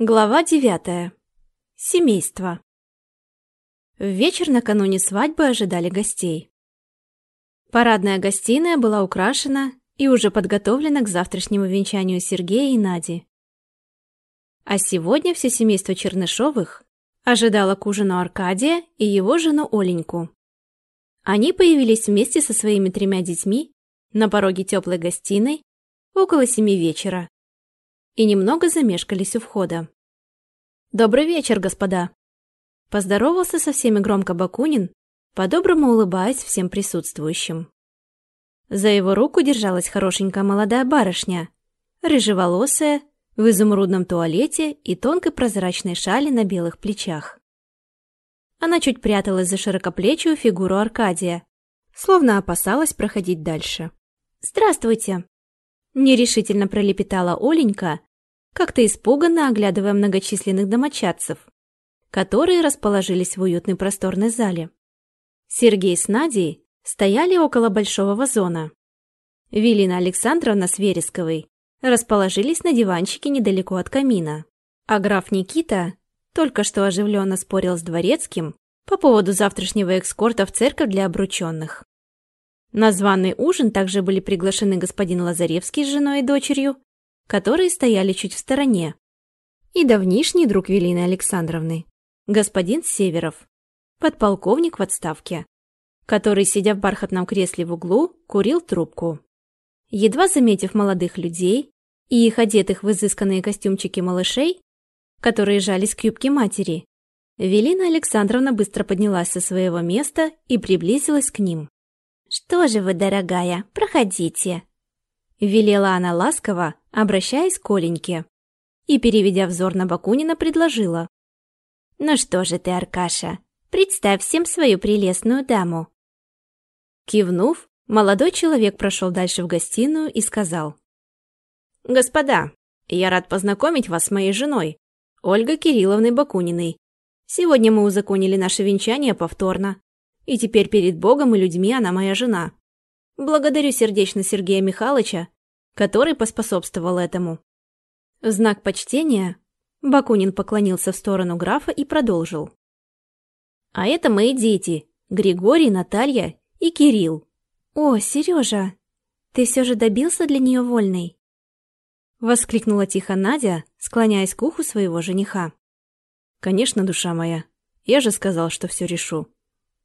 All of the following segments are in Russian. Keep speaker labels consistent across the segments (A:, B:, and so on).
A: Глава девятая. Семейство. В вечер накануне свадьбы ожидали гостей. Парадная гостиная была украшена и уже подготовлена к завтрашнему венчанию Сергея и Нади. А сегодня все семейство Чернышовых ожидало к ужину Аркадия и его жену Оленьку. Они появились вместе со своими тремя детьми на пороге теплой гостиной около семи вечера и немного замешкались у входа. «Добрый вечер, господа!» Поздоровался со всеми громко Бакунин, по-доброму улыбаясь всем присутствующим. За его руку держалась хорошенькая молодая барышня, рыжеволосая, в изумрудном туалете и тонкой прозрачной шали на белых плечах. Она чуть пряталась за широкоплечую фигуру Аркадия, словно опасалась проходить дальше. «Здравствуйте!» Нерешительно пролепетала Оленька, как-то испуганно оглядывая многочисленных домочадцев, которые расположились в уютной просторной зале. Сергей с Надей стояли около большого вазона. Велина Александровна с Вересковой расположились на диванчике недалеко от камина, а граф Никита только что оживленно спорил с дворецким по поводу завтрашнего экскорта в церковь для обрученных. На званый ужин также были приглашены господин Лазаревский с женой и дочерью, которые стояли чуть в стороне, и давнишний друг Велины Александровны, господин Северов, подполковник в отставке, который, сидя в бархатном кресле в углу, курил трубку. Едва заметив молодых людей и их одетых в изысканные костюмчики малышей, которые жались к юбке матери, Велина Александровна быстро поднялась со своего места и приблизилась к ним. «Что же вы, дорогая, проходите!» Велела она ласково, обращаясь к Оленьке. И, переведя взор на Бакунина, предложила. «Ну что же ты, Аркаша, представь всем свою прелестную даму». Кивнув, молодой человек прошел дальше в гостиную и сказал. «Господа, я рад познакомить вас с моей женой, Ольгой Кирилловной Бакуниной. Сегодня мы узаконили наше венчание повторно, и теперь перед Богом и людьми она моя жена. Благодарю сердечно Сергея Михайловича, который поспособствовал этому. В знак почтения Бакунин поклонился в сторону графа и продолжил. «А это мои дети, Григорий, Наталья и Кирилл». «О, Сережа, ты все же добился для нее вольной?» Воскликнула тихо Надя, склоняясь к уху своего жениха. «Конечно, душа моя. Я же сказал, что все решу.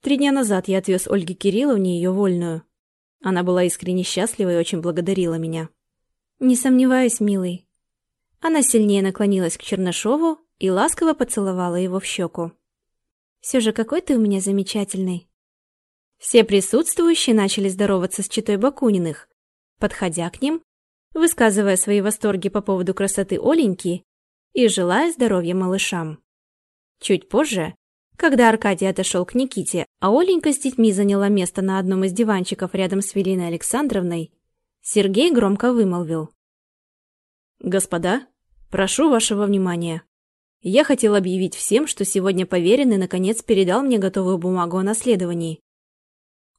A: Три дня назад я отвез Ольге Кирилловне ее вольную. Она была искренне счастлива и очень благодарила меня. «Не сомневаюсь, милый». Она сильнее наклонилась к Чернышову и ласково поцеловала его в щеку. «Все же какой ты у меня замечательный». Все присутствующие начали здороваться с читой Бакуниных, подходя к ним, высказывая свои восторги по поводу красоты Оленьки и желая здоровья малышам. Чуть позже когда Аркадий отошел к Никите, а Оленька с детьми заняла место на одном из диванчиков рядом с Велиной Александровной, Сергей громко вымолвил. «Господа, прошу вашего внимания. Я хотел объявить всем, что сегодня поверенный наконец передал мне готовую бумагу о наследовании.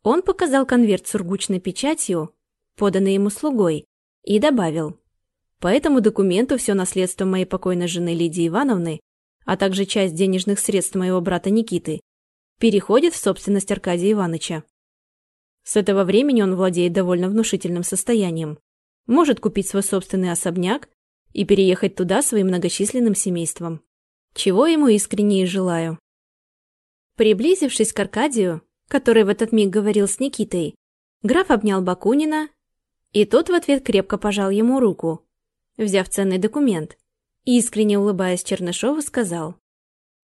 A: Он показал конверт с сургучной печатью, поданный ему слугой, и добавил. По этому документу все наследство моей покойной жены Лидии Ивановны а также часть денежных средств моего брата Никиты, переходит в собственность Аркадия Ивановича. С этого времени он владеет довольно внушительным состоянием, может купить свой собственный особняк и переехать туда своим многочисленным семейством. Чего ему искренне и желаю. Приблизившись к Аркадию, который в этот миг говорил с Никитой, граф обнял Бакунина, и тот в ответ крепко пожал ему руку, взяв ценный документ, Искренне улыбаясь Чернышову, сказал.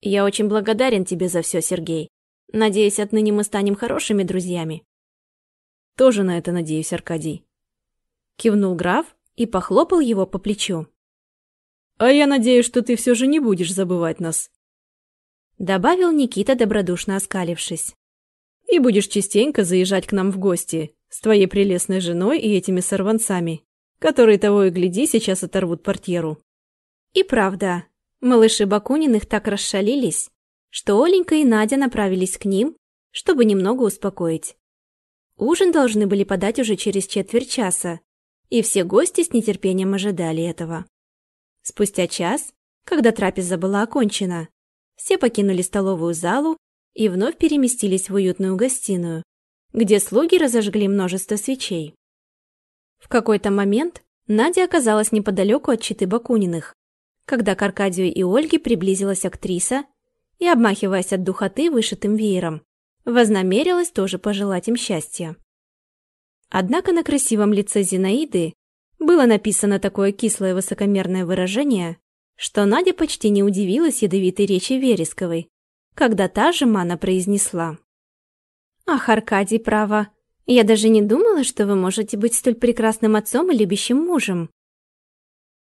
A: «Я очень благодарен тебе за все, Сергей. Надеюсь, отныне мы станем хорошими друзьями». «Тоже на это надеюсь, Аркадий». Кивнул граф и похлопал его по плечу. «А я надеюсь, что ты все же не будешь забывать нас», добавил Никита, добродушно оскалившись. «И будешь частенько заезжать к нам в гости с твоей прелестной женой и этими сорванцами, которые того и гляди сейчас оторвут портьеру». И правда, малыши Бакуниных так расшалились, что Оленька и Надя направились к ним, чтобы немного успокоить. Ужин должны были подать уже через четверть часа, и все гости с нетерпением ожидали этого. Спустя час, когда трапеза была окончена. Все покинули столовую залу и вновь переместились в уютную гостиную, где слуги разожгли множество свечей. В какой-то момент Надя оказалась неподалеку от читы Бакуниных, когда к Аркадию и Ольге приблизилась актриса и, обмахиваясь от духоты вышитым веером, вознамерилась тоже пожелать им счастья. Однако на красивом лице Зинаиды было написано такое кислое высокомерное выражение, что Надя почти не удивилась ядовитой речи Вересковой, когда та же Мана произнесла. «Ах, Аркадий, право, я даже не думала, что вы можете быть столь прекрасным отцом и любящим мужем».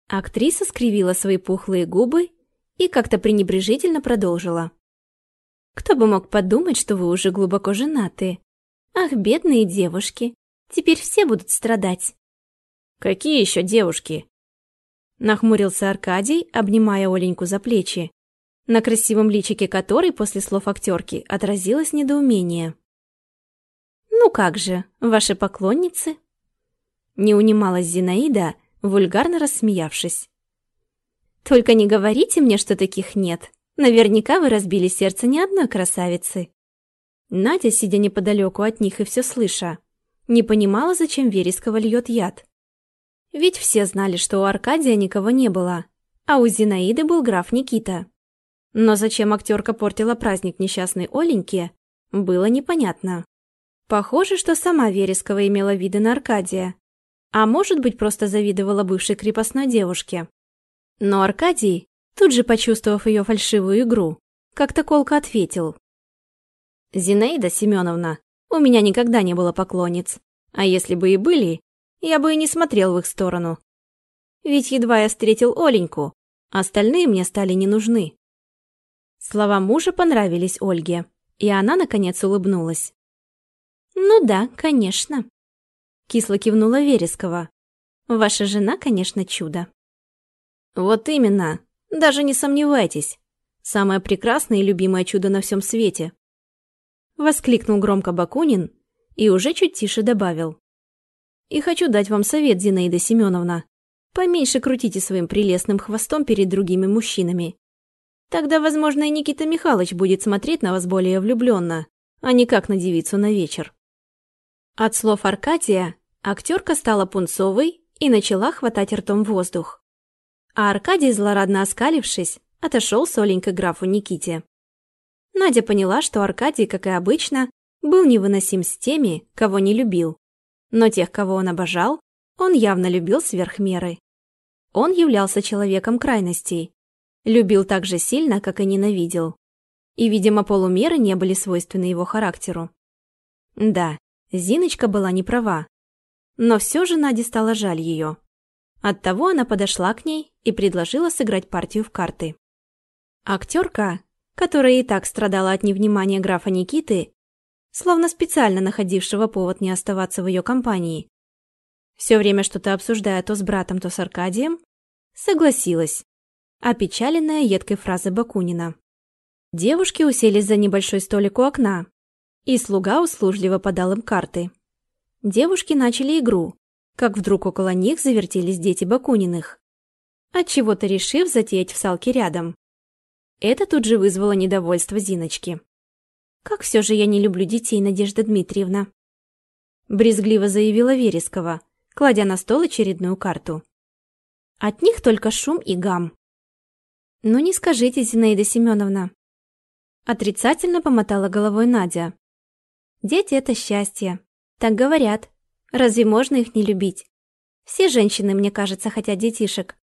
A: Актриса скривила свои пухлые губы и как-то пренебрежительно продолжила. «Кто бы мог подумать, что вы уже глубоко женаты? Ах, бедные девушки, теперь все будут страдать».
B: «Какие еще девушки?»
A: Нахмурился Аркадий, обнимая Оленьку за плечи, на красивом личике которой после слов актерки отразилось недоумение. «Ну как же, ваши поклонницы?» Не унималась Зинаида, вульгарно рассмеявшись. «Только не говорите мне, что таких нет. Наверняка вы разбили сердце ни одной красавицы». Надя, сидя неподалеку от них и все слыша, не понимала, зачем Верескова льет яд. Ведь все знали, что у Аркадия никого не было, а у Зинаиды был граф Никита. Но зачем актерка портила праздник несчастной Оленьке, было непонятно. Похоже, что сама Верескова имела виды на Аркадия. А может быть, просто завидовала бывшей крепостной девушке. Но Аркадий, тут же почувствовав ее фальшивую игру, как-то колко ответил. «Зинаида Семеновна, у меня никогда не было поклонниц. А если бы и были, я бы и не смотрел в их сторону. Ведь едва я встретил Оленьку, остальные мне стали не нужны». Слова мужа понравились Ольге, и она, наконец, улыбнулась. «Ну да, конечно», — кисло кивнула Верескова. «Ваша жена, конечно, чудо».
B: «Вот именно, даже не сомневайтесь. Самое прекрасное и любимое чудо на всем свете», — воскликнул громко Бакунин и уже чуть тише добавил. «И хочу дать вам совет, Зинаида Семеновна. Поменьше крутите своим прелестным хвостом перед другими мужчинами. Тогда, возможно, и Никита Михайлович будет смотреть на вас более влюбленно, а не как на девицу на вечер. От слов Аркадия актерка стала пунцовой и начала хватать ртом воздух. А Аркадий, злорадно оскалившись, отошел с Оленькой графу Никите. Надя поняла, что Аркадий, как и обычно, был невыносим с теми, кого не любил. Но тех, кого он обожал, он явно любил сверх меры. Он являлся человеком крайностей. Любил так же сильно, как и ненавидел. И, видимо, полумеры не были свойственны его характеру. Да, Зиночка была не права. Но все же Наде стало жаль ее. Оттого она подошла к ней и предложила сыграть партию в карты. Актерка, которая и так страдала от невнимания графа Никиты, словно специально находившего повод не оставаться в ее компании, все время что-то обсуждая то с братом, то с Аркадием, согласилась, опечаленная едкой фразой Бакунина. Девушки уселись за небольшой столик у окна, и слуга услужливо подал им карты. Девушки начали игру, как вдруг около них завертелись дети Бакуниных, отчего-то решив затеять в салке рядом. Это тут же вызвало недовольство Зиночки. «Как все же я не люблю детей, Надежда Дмитриевна!» Брезгливо заявила Верескова, кладя на стол очередную карту. От них только шум и гам. «Ну не скажите, Зинаида Семеновна!» Отрицательно помотала головой Надя, Дети — это счастье. Так говорят. Разве можно их не любить? Все женщины, мне кажется, хотят детишек.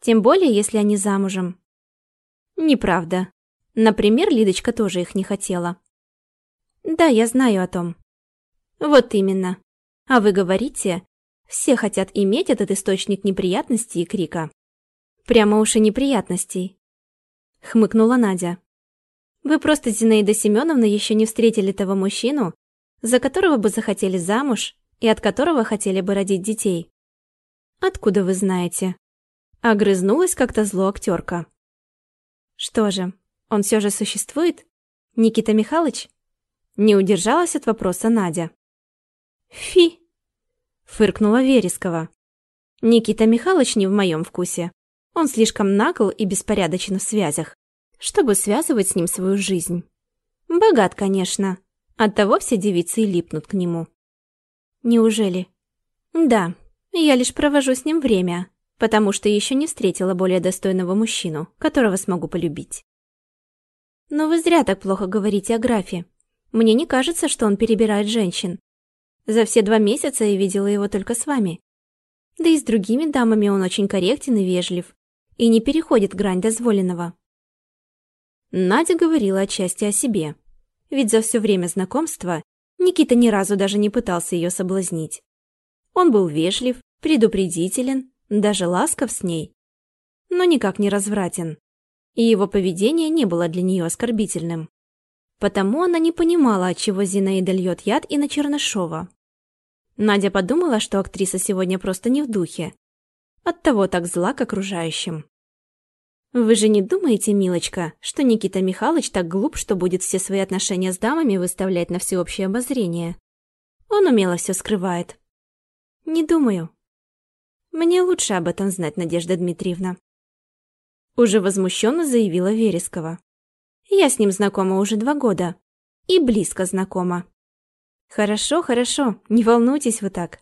B: Тем более, если они замужем. Неправда. Например, Лидочка тоже их не хотела. Да, я знаю о том. Вот именно. А вы говорите, все хотят иметь этот источник неприятностей и крика. Прямо уж и неприятностей. Хмыкнула Надя. Вы просто, Зинаида Семеновна, еще не встретили того мужчину, за которого бы захотели замуж и от которого хотели бы родить детей. Откуда вы знаете? Огрызнулась как-то зло актерка. Что же, он все же существует? Никита Михайлович? Не удержалась от вопроса Надя. Фи! Фыркнула Верескова. Никита Михайлович не в моем вкусе.
A: Он слишком нагл и беспорядочен в связях, чтобы связывать с ним свою жизнь. Богат, конечно. Оттого все девицы и липнут к нему. Неужели? Да, я лишь провожу с ним время, потому что еще не встретила более достойного мужчину, которого смогу полюбить. Но вы зря так плохо говорите о графе. Мне не кажется, что он перебирает женщин. За все два месяца я видела его только с вами. Да и с другими дамами он очень корректен и вежлив, и не переходит грань дозволенного. Надя говорила отчасти о себе, ведь за все время знакомства Никита ни разу даже не пытался ее соблазнить. Он был вежлив, предупредителен, даже ласков с ней, но никак не развратен, и его поведение не было для нее оскорбительным. Потому она не понимала, отчего Зинаида льет яд и на Чернышова. Надя подумала, что актриса сегодня просто не в духе. Оттого так зла к окружающим. Вы же не думаете, милочка, что Никита Михайлович так глуп, что будет все свои отношения с дамами выставлять на всеобщее обозрение? Он умело все скрывает. Не думаю. Мне лучше об этом знать, Надежда Дмитриевна. Уже возмущенно заявила Верескова. Я с ним знакома уже два года. И близко знакома. Хорошо, хорошо, не волнуйтесь вы так.